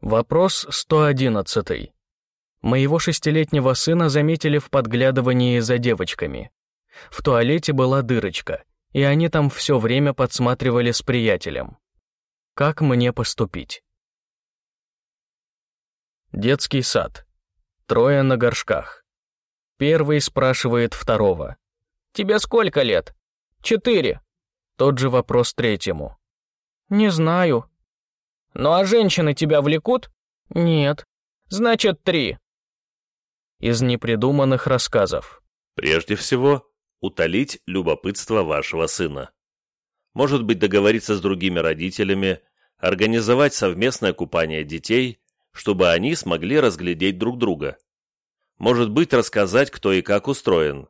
Вопрос 111. Моего шестилетнего сына заметили в подглядывании за девочками. В туалете была дырочка, и они там все время подсматривали с приятелем. Как мне поступить? Детский сад. Трое на горшках. Первый спрашивает второго. «Тебе сколько лет?» «Четыре». Тот же вопрос третьему. «Не знаю». «Ну а женщины тебя влекут?» «Нет». «Значит, три». Из непридуманных рассказов. Прежде всего, утолить любопытство вашего сына. Может быть, договориться с другими родителями, организовать совместное купание детей, чтобы они смогли разглядеть друг друга. Может быть, рассказать, кто и как устроен.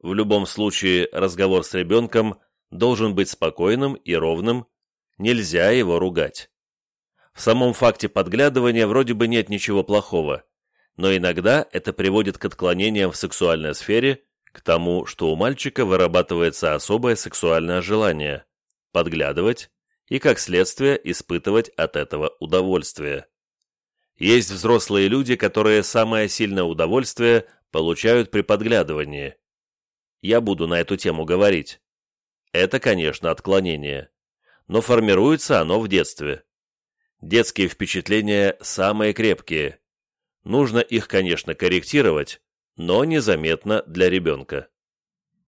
В любом случае, разговор с ребенком должен быть спокойным и ровным, нельзя его ругать. В самом факте подглядывания вроде бы нет ничего плохого, но иногда это приводит к отклонениям в сексуальной сфере, к тому, что у мальчика вырабатывается особое сексуальное желание – подглядывать и, как следствие, испытывать от этого удовольствие. Есть взрослые люди, которые самое сильное удовольствие получают при подглядывании. Я буду на эту тему говорить. Это, конечно, отклонение. Но формируется оно в детстве. Детские впечатления самые крепкие. Нужно их, конечно, корректировать, но незаметно для ребенка.